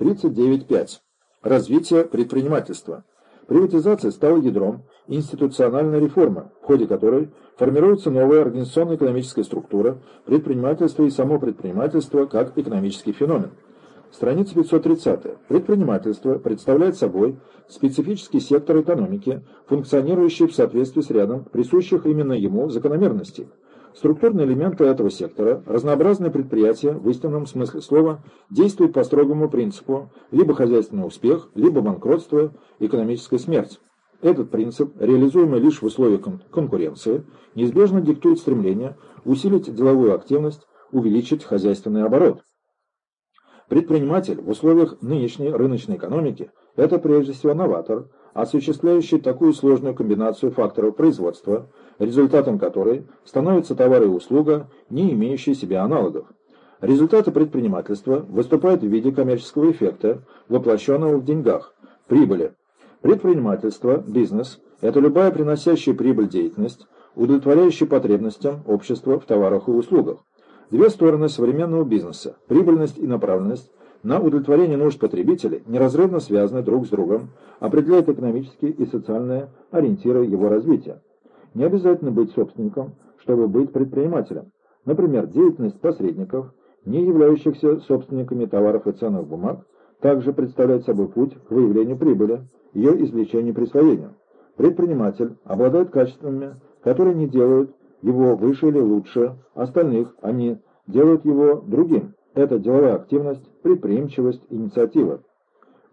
39.5. Развитие предпринимательства. Приватизация стала ядром институциональной реформы, в ходе которой формируется новая организационно-экономическая структура предпринимательства и само предпринимательство как экономический феномен. Страница 530. Предпринимательство представляет собой специфический сектор экономики, функционирующий в соответствии с рядом присущих именно ему закономерностей. Структурные элементы этого сектора, разнообразные предприятия в истинном смысле слова, действуют по строгому принципу либо хозяйственный успех, либо банкротство, экономическая смерть. Этот принцип, реализуемый лишь в условиях конкуренции, неизбежно диктует стремление усилить деловую активность, увеличить хозяйственный оборот. Предприниматель в условиях нынешней рыночной экономики – это прежде всего новатор, осуществляющий такую сложную комбинацию факторов производства, результатом которой становятся товары и услуга, не имеющие себе аналогов. Результаты предпринимательства выступают в виде коммерческого эффекта, воплощенного в деньгах, прибыли. Предпринимательство, бизнес – это любая приносящая прибыль деятельность, удовлетворяющая потребностям общества в товарах и услугах. Две стороны современного бизнеса – прибыльность и направленность – на удовлетворение нужд потребителей неразрывно связаны друг с другом, определяют экономические и социальные ориентиры его развития. Не обязательно быть собственником, чтобы быть предпринимателем. Например, деятельность посредников, не являющихся собственниками товаров и ценных бумаг, также представляет собой путь к выявлению прибыли, ее извлечению и присвоению. Предприниматель обладает качествами, которые не делают его выше или лучше остальных, они делают его другим. Это деловая активность, предприимчивость, инициатива.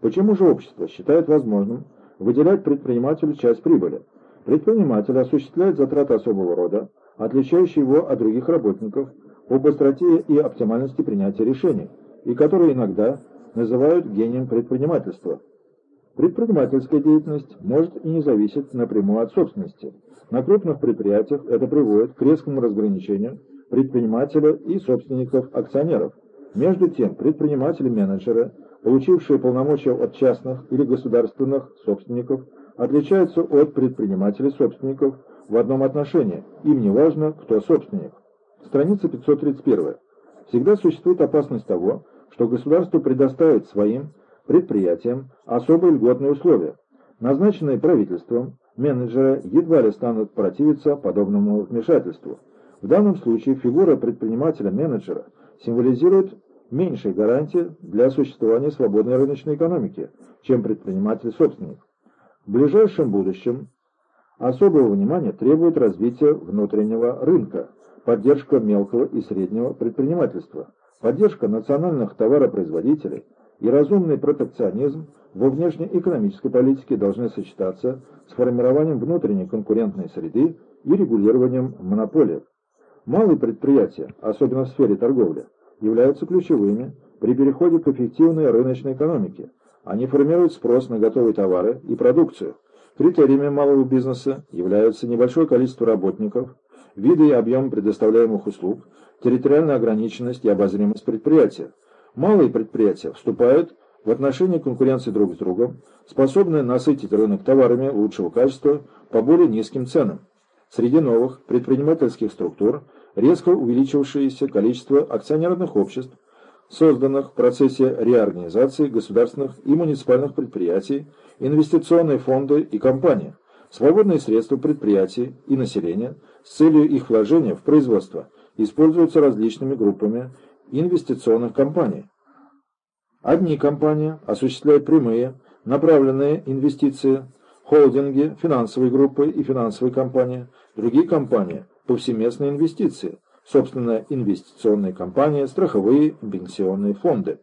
Почему же общество считает возможным выделять предпринимателю часть прибыли? Предприниматель осуществляет затраты особого рода, отличающие его от других работников по быстроте и оптимальности принятия решений, и которые иногда называют гением предпринимательства. Предпринимательская деятельность может и не зависеть напрямую от собственности. На крупных предприятиях это приводит к резкому разграничению предпринимателя и собственников-акционеров. Между тем, предприниматели-менеджеры, получившие полномочия от частных или государственных собственников, отличаются от предпринимателей-собственников в одном отношении. Им не важно, кто собственник. Страница 531. Всегда существует опасность того, что государство предоставит своим предприятиям особые льготные условия. Назначенные правительством, менеджеры едва ли станут противиться подобному вмешательству. В данном случае фигура предпринимателя-менеджера символизирует меньшие гарантии для существования свободной рыночной экономики, чем предприниматель-собственник. В ближайшем будущем особого внимания требует развитие внутреннего рынка, поддержка мелкого и среднего предпринимательства, поддержка национальных товаропроизводителей – и разумный протекционизм во внешнеэкономической политике должны сочетаться с формированием внутренней конкурентной среды и регулированием монополий. Малые предприятия, особенно в сфере торговли, являются ключевыми при переходе к эффективной рыночной экономике. Они формируют спрос на готовые товары и продукцию. Критериями малого бизнеса являются небольшое количество работников, виды и объем предоставляемых услуг, территориальная ограниченность и обозримость предприятия. Малые предприятия вступают в отношения конкуренции друг с другом, способные насытить рынок товарами лучшего качества по более низким ценам. Среди новых предпринимательских структур резко увеличившееся количество акционерных обществ, созданных в процессе реорганизации государственных и муниципальных предприятий, инвестиционные фонды и компании, свободные средства предприятий и населения с целью их вложения в производство используются различными группами инвестиционных компаний. Одни компании осуществляют прямые, направленные инвестиции, холдинги, финансовые группы и финансовые компании, другие компании – повсеместные инвестиции, собственно, инвестиционные компании, страховые пенсионные фонды.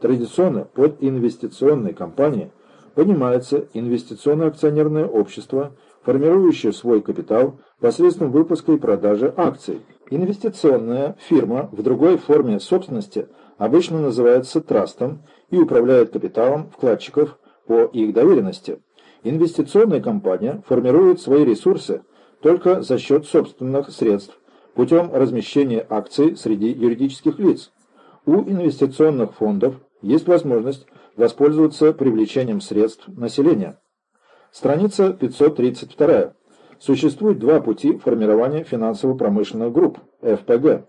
Традиционно под инвестиционной компанией понимается инвестиционное акционерное общество, формирующее свой капитал посредством выпуска и продажи акций – Инвестиционная фирма в другой форме собственности обычно называется трастом и управляет капиталом вкладчиков по их доверенности. Инвестиционная компания формирует свои ресурсы только за счет собственных средств путем размещения акций среди юридических лиц. У инвестиционных фондов есть возможность воспользоваться привлечением средств населения. Страница 532. Существует два пути формирования финансово-промышленных групп, ФПГ.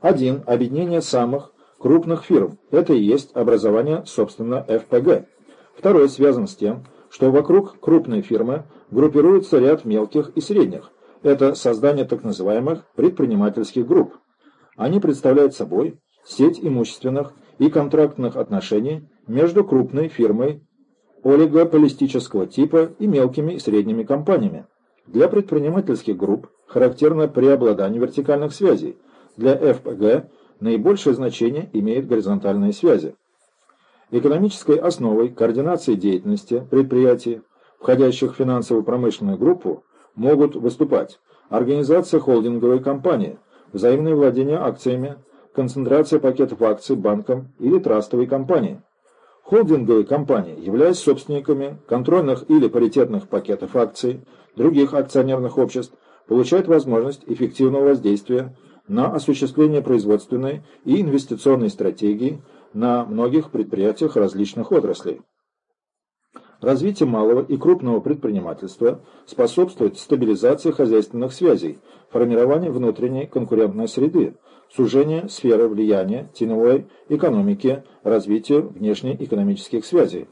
Один – объединение самых крупных фирм. Это и есть образование, собственно, ФПГ. Второй связан с тем, что вокруг крупной фирмы группируется ряд мелких и средних. Это создание так называемых предпринимательских групп. Они представляют собой сеть имущественных и контрактных отношений между крупной фирмой олигополистического типа и мелкими и средними компаниями. Для предпринимательских групп характерно преобладание вертикальных связей. Для ФПГ наибольшее значение имеют горизонтальные связи. Экономической основой координации деятельности предприятий, входящих в финансово-промышленную группу, могут выступать организация холдинговой компании, взаимное владение акциями, концентрация пакетов акций банком или трастовой компанией. Холдинговые компании, являясь собственниками контрольных или паритетных пакетов акций других акционерных обществ, получают возможность эффективного воздействия на осуществление производственной и инвестиционной стратегии на многих предприятиях различных отраслей. Развитие малого и крупного предпринимательства способствует стабилизации хозяйственных связей, формированию внутренней конкурентной среды, сужению сферы влияния теневой экономики, развитию внешнеэкономических связей.